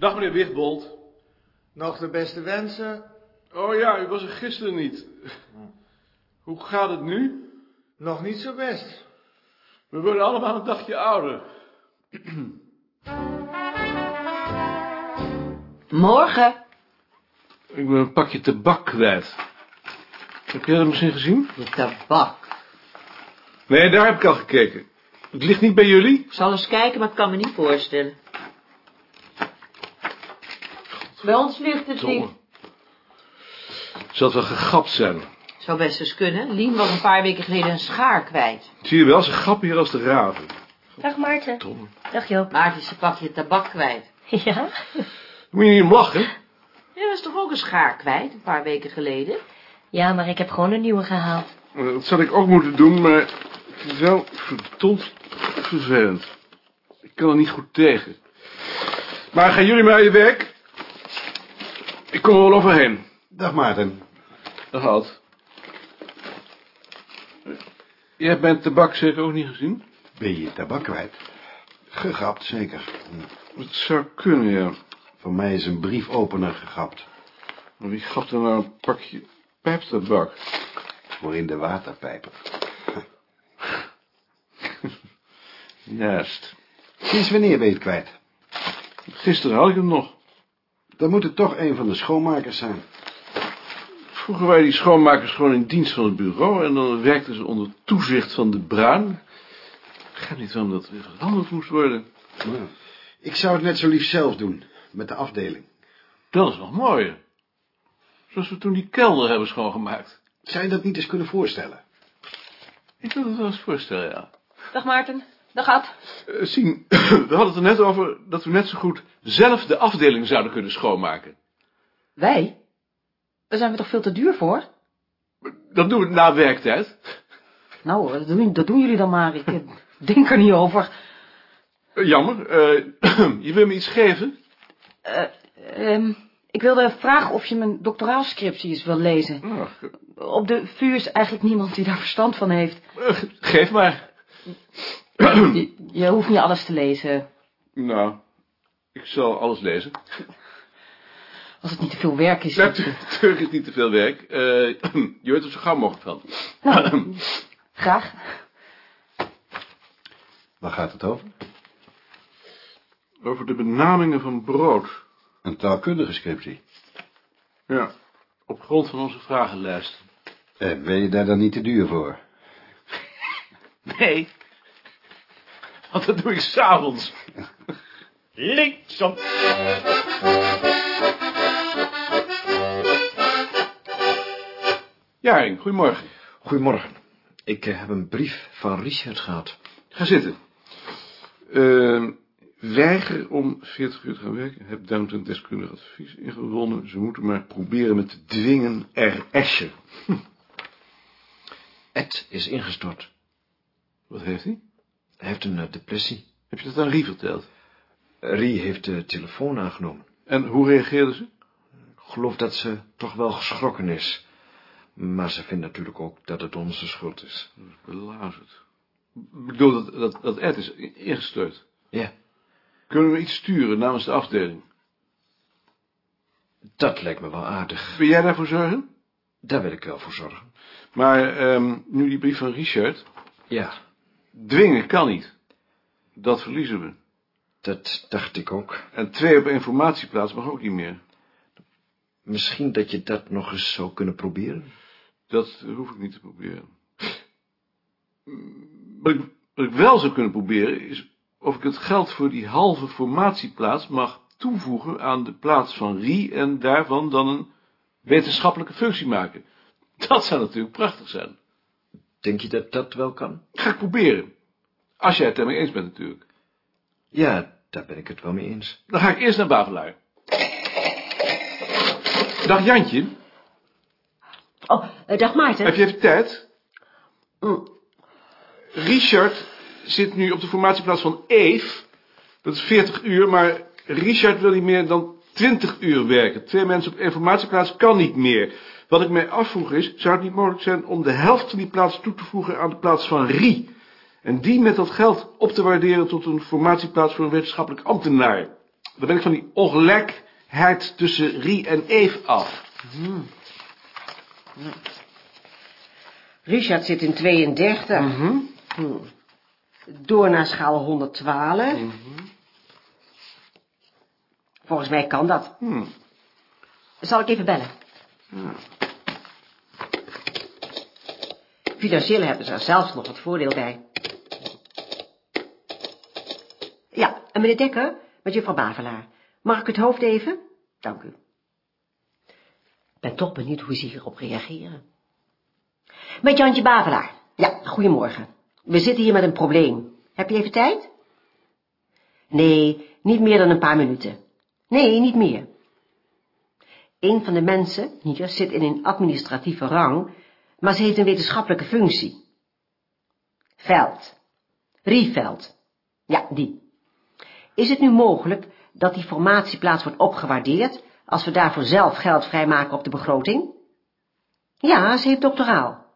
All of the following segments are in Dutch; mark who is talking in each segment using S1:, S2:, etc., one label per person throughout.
S1: Dag meneer Wigbold.
S2: Nog de beste wensen?
S1: Oh ja, u was er gisteren niet. Hoe gaat het nu?
S2: Nog niet zo best.
S1: We worden allemaal een dagje ouder.
S3: Morgen.
S1: Ik ben een pakje tabak kwijt. Heb jij dat misschien gezien?
S3: De tabak.
S1: Nee, daar heb ik al gekeken. Het ligt niet bij jullie?
S3: Ik zal eens kijken, maar ik kan me niet voorstellen. Bij ons ligt het niet.
S1: Zal het wel gegapt zijn?
S3: Zou best eens kunnen. Lien was een paar weken geleden een schaar kwijt.
S1: Zie je wel, ze grappen hier als de raven.
S4: Dag Maarten. Dag Joop.
S3: Maarten is zijn pakje tabak kwijt.
S4: Ja?
S1: Moet je niet om lachen.
S3: Jij was toch ook een schaar kwijt, een paar weken geleden?
S4: Ja, maar ik heb gewoon een nieuwe gehaald.
S1: Eh, Dat zou ik ook moeten doen, maar het is wel verdomd vervelend. Ik kan er niet goed tegen. Maar gaan jullie maar aan je werk? Ik kom er wel overheen.
S5: Dag Maarten.
S1: Had. Je hebt mijn tabak zeker ook niet gezien?
S5: Ben je tabak kwijt? Gegapt, zeker.
S1: Het zou kunnen, ja.
S5: Van mij is een briefopener gegapt.
S1: Maar wie gaf er nou een pakje pijptabak?
S5: Voor in de waterpijpen.
S1: Juist.
S5: Sinds wanneer ben je het kwijt?
S1: Gisteren had ik hem nog.
S5: Dan moet het toch een van de schoonmakers zijn.
S1: Vroeger waren die schoonmakers gewoon in dienst van het bureau... en dan werkten ze onder toezicht van de bruin. Ik begrijp niet waarom dat weer veranderd moest worden.
S5: Nou, ik zou het net zo lief zelf doen. Met de afdeling.
S1: Dat is nog mooier. Zoals we toen die kelder hebben schoongemaakt.
S5: Zou je dat niet eens kunnen voorstellen?
S1: Ik wil het wel eens voorstellen, ja.
S4: Dag Maarten. Ad.
S1: Eh, Sien, we hadden het er net over dat we net zo goed zelf de afdeling zouden kunnen schoonmaken.
S4: Wij? Daar zijn we toch veel te duur voor?
S1: Dat doen we na werktijd.
S4: Nou, dat doen, dat doen jullie dan maar. Ik eh, denk er niet over.
S1: Eh, Jammer. je wil me iets geven?
S4: Ehm, ik wilde vragen of je mijn doctoraalscriptie eens wil lezen. Op de VU is eigenlijk niemand die daar verstand van heeft.
S1: geef maar.
S4: Je, je hoeft niet alles te lezen.
S1: Nou, ik zal alles lezen.
S4: Als het niet te veel werk is.
S1: Natuurlijk is niet te veel werk. Eh, je weet er zo gauw mogelijk van.
S4: Nou, graag.
S5: Waar gaat het over?
S1: Over de benamingen van brood.
S5: Een taalkundige scriptie.
S1: Ja, op grond van onze vragenlijst.
S5: Eh, ben je daar dan niet te duur voor?
S1: Nee. Want dat doe ik s'avonds.
S6: Linksom.
S1: Jaring, goedemorgen.
S7: Goedemorgen. Ik eh, heb een brief van Richard gehad.
S1: Ga zitten. Eh, weiger om 40 uur te gaan werken. Heb Downton deskundig advies ingewonnen. Ze moeten maar proberen met te dwingen er esje.
S7: Ed is ingestort.
S1: Wat heeft hij?
S7: Hij heeft een eh, depressie.
S1: Heb je dat aan Rie verteld?
S7: Rie heeft de telefoon aangenomen.
S1: En hoe reageerde ze?
S7: Ik geloof dat ze toch wel geschrokken is. Maar ze vindt natuurlijk ook dat het onze schuld is.
S1: Belazerd. Ik bedoel dat, dat, dat Ed is ingestort.
S7: Ja,
S1: Kunnen we iets sturen namens de afdeling?
S7: dat lijkt me wel aardig.
S1: Wil jij daarvoor zorgen?
S7: Daar wil ik wel voor zorgen.
S1: Maar ehm, nu die brief van Richard.
S7: Ja,
S1: Dwingen kan niet. Dat verliezen we.
S7: dat dacht ik ook.
S1: En twee op informatieplaats mag ook niet meer.
S7: Misschien dat je dat nog eens zou kunnen proberen.
S1: Dat hoef ik niet te proberen. Wat ik, wat ik wel zou kunnen proberen is of ik het geld voor die halve formatieplaats mag toevoegen aan de plaats van Rie en daarvan dan een wetenschappelijke functie maken. Dat zou natuurlijk prachtig zijn.
S7: Denk je dat dat wel kan?
S1: Ga ik proberen. Als jij het ermee eens bent natuurlijk.
S7: Ja, daar ben ik het wel mee eens.
S1: Dan ga ik eerst naar Bavelaar. Dag Jantje,
S4: Oh, eh, dag Maarten.
S1: heb je even tijd?
S4: Mm.
S1: Richard zit nu op de formatieplaats van Eve. Dat is 40 uur, maar Richard wil niet meer dan 20 uur werken. Twee mensen op één formatieplaats kan niet meer. Wat ik mij afvroeg is, zou het niet mogelijk zijn om de helft van die plaats toe te voegen aan de plaats van Rie? En die met dat geld op te waarderen tot een formatieplaats voor een wetenschappelijk ambtenaar. Dan ben ik van die ongelijkheid tussen Rie en Eve af.
S8: Richard zit in 32.
S1: Mhm.
S8: Hm. Door naar schaal 112. Volgens mij kan dat.
S1: Hm.
S8: Zal ik even bellen? Financieel hebben ze er zelfs nog wat voordeel bij. Ja, en meneer Dekker, met juffrouw Bavelaar. Mag ik het hoofd even? Dank u. Ik ben toch benieuwd hoe ze hierop reageren. Met Jantje Bavelaar. Ja, goedemorgen. We zitten hier met een probleem. Heb je even tijd? Nee, niet meer dan een paar minuten. Nee, niet meer. Een van de mensen, hier, zit in een administratieve rang, maar ze heeft een wetenschappelijke functie. Veld. Rieveld. Ja, die. Is het nu mogelijk dat die formatieplaats wordt opgewaardeerd als we daarvoor zelf geld vrijmaken op de begroting? Ja, ze heeft doctoraal.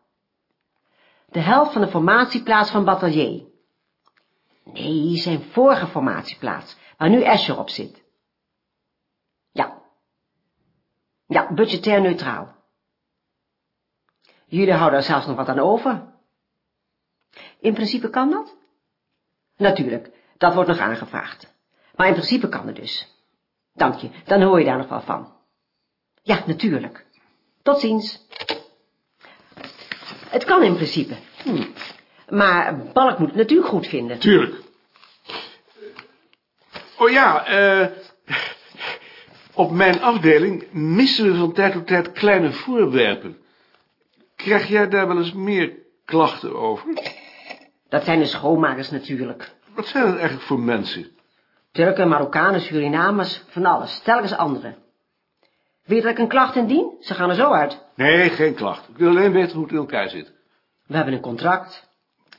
S8: De helft van de formatieplaats van Batelier. Nee, zijn vorige formatieplaats, waar nu Escher op zit. Ja. Ja, budgetair neutraal. Jullie houden er zelfs nog wat aan over. In principe kan dat? Natuurlijk, dat wordt nog aangevraagd. Maar in principe kan het dus. Dank je, dan hoor je daar nog wel van. Ja, natuurlijk. Tot ziens. Het kan in principe. Hm. Maar Balk moet het natuurlijk goed vinden.
S1: Tuurlijk. Oh ja, eh... op mijn afdeling missen we van tijd tot tijd kleine voorwerpen. Krijg jij daar wel eens meer klachten over?
S8: Dat zijn de schoonmakers natuurlijk.
S1: Wat zijn dat eigenlijk voor mensen?
S8: Turken, Marokkanen, Surinamers, van alles. Telkens andere. Weet dat ik een klacht indien? Ze gaan er zo uit.
S1: Nee, geen klacht. Ik wil alleen weten hoe het in elkaar zit.
S8: We hebben een contract.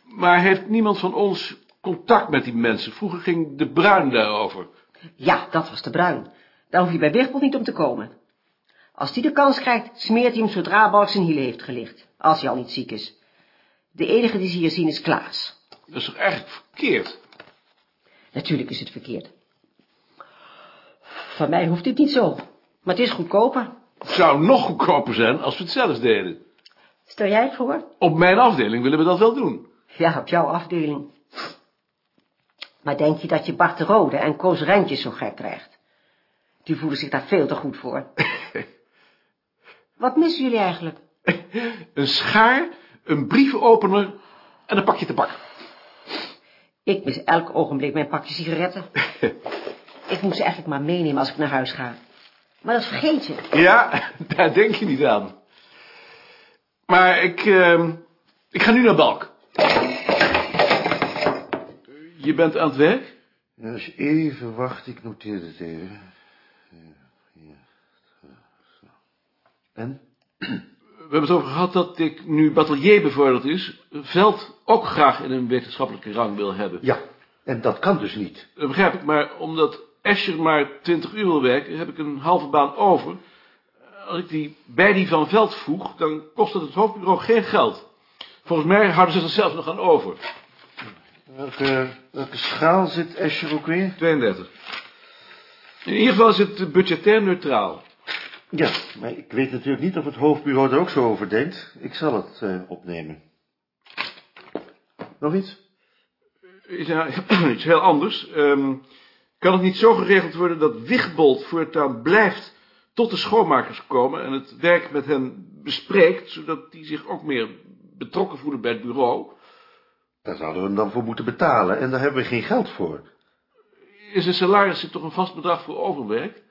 S1: Maar heeft niemand van ons contact met die mensen? Vroeger ging de Bruin daarover.
S8: Ja, dat was de bruin. Daar hoef je bij Wigbold niet om te komen. Als die de kans krijgt, smeert hij hem zodra Balk zijn hielen heeft gelicht. Als hij al niet ziek is. De enige die ze hier zien is Klaas.
S1: Dat is toch eigenlijk verkeerd?
S8: Natuurlijk is het verkeerd. Van mij hoeft dit niet zo. Maar het is goedkoper.
S1: Het zou nog goedkoper zijn als we het zelf deden.
S8: Stel jij het voor?
S1: Op mijn afdeling willen we dat wel doen.
S8: Ja, op jouw afdeling. Maar denk je dat je Bart de Rode en Koos Rentjes zo gek krijgt? Die voelen zich daar veel te goed voor. Wat missen jullie eigenlijk?
S1: Een schaar, een brievenopener en een pakje tabak.
S8: Ik mis elk ogenblik mijn pakje sigaretten. ik moet ze eigenlijk maar meenemen als ik naar huis ga. Maar dat vergeet je.
S1: Ja, daar denk je niet aan. Maar ik, uh, ik ga nu naar Balk. Je bent aan het werk?
S5: Ja, als je even wacht, ik noteer het even. En?
S1: We hebben het over gehad dat ik, nu batelier bevorderd is, Veld ook graag in een wetenschappelijke rang wil hebben.
S5: Ja, en dat kan dus niet.
S1: Dat begrijp ik, maar omdat Escher maar 20 uur wil werken, heb ik een halve baan over. Als ik die bij die van Veld voeg, dan kost het het hoofdbureau geen geld. Volgens mij houden ze er zelfs nog aan over.
S5: Welke, welke schaal zit Escher ook weer?
S1: 32. In ieder geval is het budgetair neutraal.
S5: Ja, maar ik weet natuurlijk niet of het hoofdbureau er ook zo over denkt. Ik zal het uh, opnemen. Nog iets?
S1: Ja, iets heel anders. Um, kan het niet zo geregeld worden dat Wigbold voortaan blijft tot de schoonmakers komen en het werk met hen bespreekt, zodat die zich ook meer betrokken voelen bij het bureau?
S5: Daar zouden we hem dan voor moeten betalen en daar hebben we geen geld voor.
S1: Is een salaris toch een vast bedrag voor overwerk?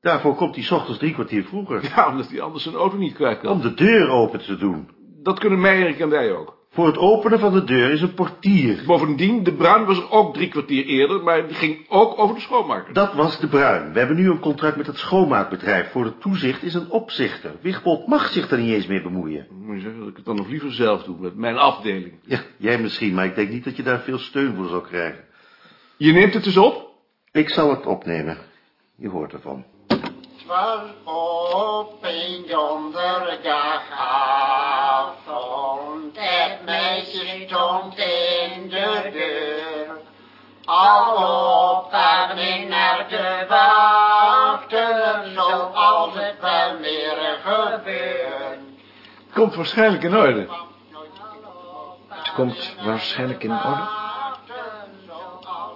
S5: Daarvoor komt hij 's ochtends drie kwartier vroeger.
S1: Ja, omdat hij anders zijn auto niet kwijt kan.
S5: Om de deur open te doen.
S1: Dat kunnen Meijerik en wij ook.
S5: Voor het openen van de deur is een portier.
S1: Bovendien, de Bruin was er ook drie kwartier eerder, maar die ging ook over de schoonmaker.
S5: Dat was de Bruin. We hebben nu een contract met het schoonmaakbedrijf. Voor het toezicht is een opzichter. Wigbold mag zich er niet eens mee bemoeien.
S1: Moet je zeggen dat ik het dan nog liever zelf doe, met mijn afdeling.
S5: Ja, jij misschien, maar ik denk niet dat je daar veel steun voor zal krijgen.
S1: Je neemt het dus op?
S5: Ik zal het opnemen. Je hoort ervan.
S9: was op een donderdagsavond. Het meisje stond in de deur. Al op weg naar de we wachten zoals het wel meer gebeurt.
S1: Komt waarschijnlijk in orde.
S7: Het komt waarschijnlijk in orde.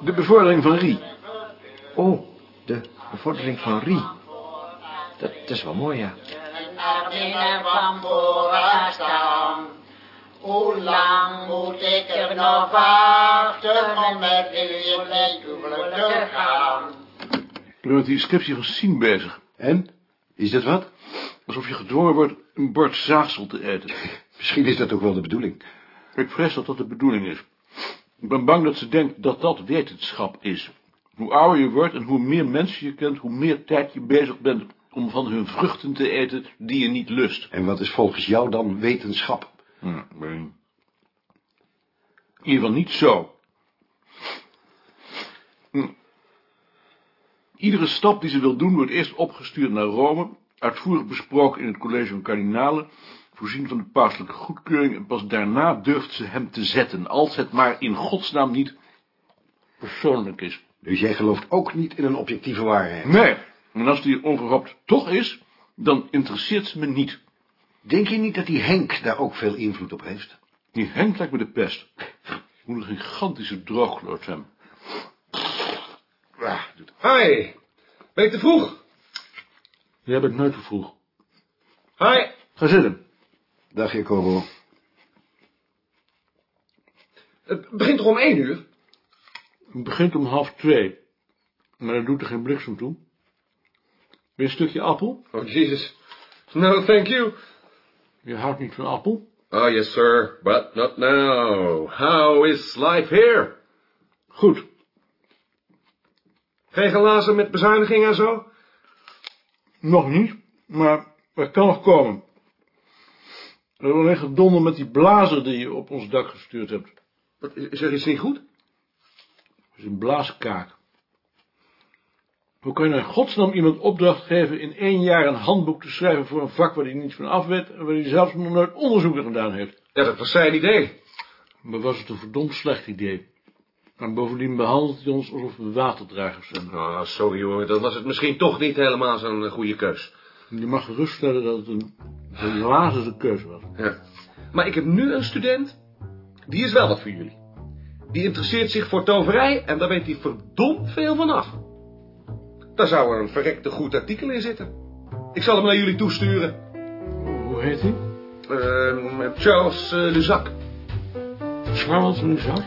S1: De bevordering van Rie.
S7: Oh, de bevordering van Rie. Dat is wel mooi, ja.
S9: naar binnen van staan. Hoe lang moet ik er nog wachten om met u in het huwelijk te gaan?
S1: Ik ben met die scriptie van Sien bezig.
S10: En? Is dat wat?
S1: Alsof je gedwongen wordt een bord zaagsel te eten.
S10: Misschien is dat ook wel de bedoeling.
S1: Ik vrees dat dat de bedoeling is. Ik ben bang dat ze denkt dat dat wetenschap is. Hoe ouder je wordt en hoe meer mensen je kent, hoe meer tijd je bezig bent om van hun vruchten te eten die je niet lust.
S10: En wat is volgens jou dan wetenschap?
S1: Hm. In ieder geval niet zo. Hm. Iedere stap die ze wil doen wordt eerst opgestuurd naar Rome, uitvoerig besproken in het college van kardinalen, voorzien van de pauselijke goedkeuring en pas daarna durft ze hem te zetten, als het maar in godsnaam niet persoonlijk is.
S10: Dus jij gelooft ook niet in een objectieve waarheid?
S1: Nee, en als die onverhoopt toch is, dan interesseert ze me niet.
S10: Denk je niet dat die Henk daar ook veel invloed op heeft?
S1: Die Henk lijkt me de pest. Moet een gigantische drooglood zijn.
S11: Hi, ben ik te vroeg?
S1: Jij bent nooit te vroeg.
S11: Hi.
S1: Ga zitten.
S10: Dag Jacobo.
S11: Het begint toch om één uur?
S1: Het begint om half twee. Maar dat doet er geen bliksem toe. Je een stukje appel?
S11: Oh, Jesus. No, thank you.
S1: Je houdt niet van appel?
S11: Oh, yes, sir, but not now. How is life here?
S1: Goed.
S11: Geen glazen met bezuiniging en zo?
S1: Nog niet, maar dat kan nog komen. We hebben alleen gedonder met die blazer die je op ons dak gestuurd hebt.
S11: Wat, is er iets niet goed?
S1: Dat is een blaaskaak. Hoe kan je in godsnaam iemand opdracht geven in één jaar een handboek te schrijven voor een vak waar hij niets van af weet en waar hij zelfs nog nooit onderzoek naar gedaan heeft?
S11: Ja, dat was zijn idee.
S1: Maar was het een verdomd slecht idee. En bovendien behandelt hij ons alsof we waterdragers zijn.
S11: Oh, sorry hoor, dan was het misschien toch niet helemaal zo'n eh, goede keus.
S1: Je mag geruststellen dat het een belazerde keuze was.
S11: Ja. Maar ik heb nu een student, die is wel wat voor jullie. Die interesseert zich voor toverij en daar weet hij verdomd veel van af. Daar zou er een verrekte goed artikel in zitten. Ik zal hem naar jullie toesturen.
S1: Hoe heet hij?
S11: Uh, Charles uh, Luzac.
S1: Charles Luzak?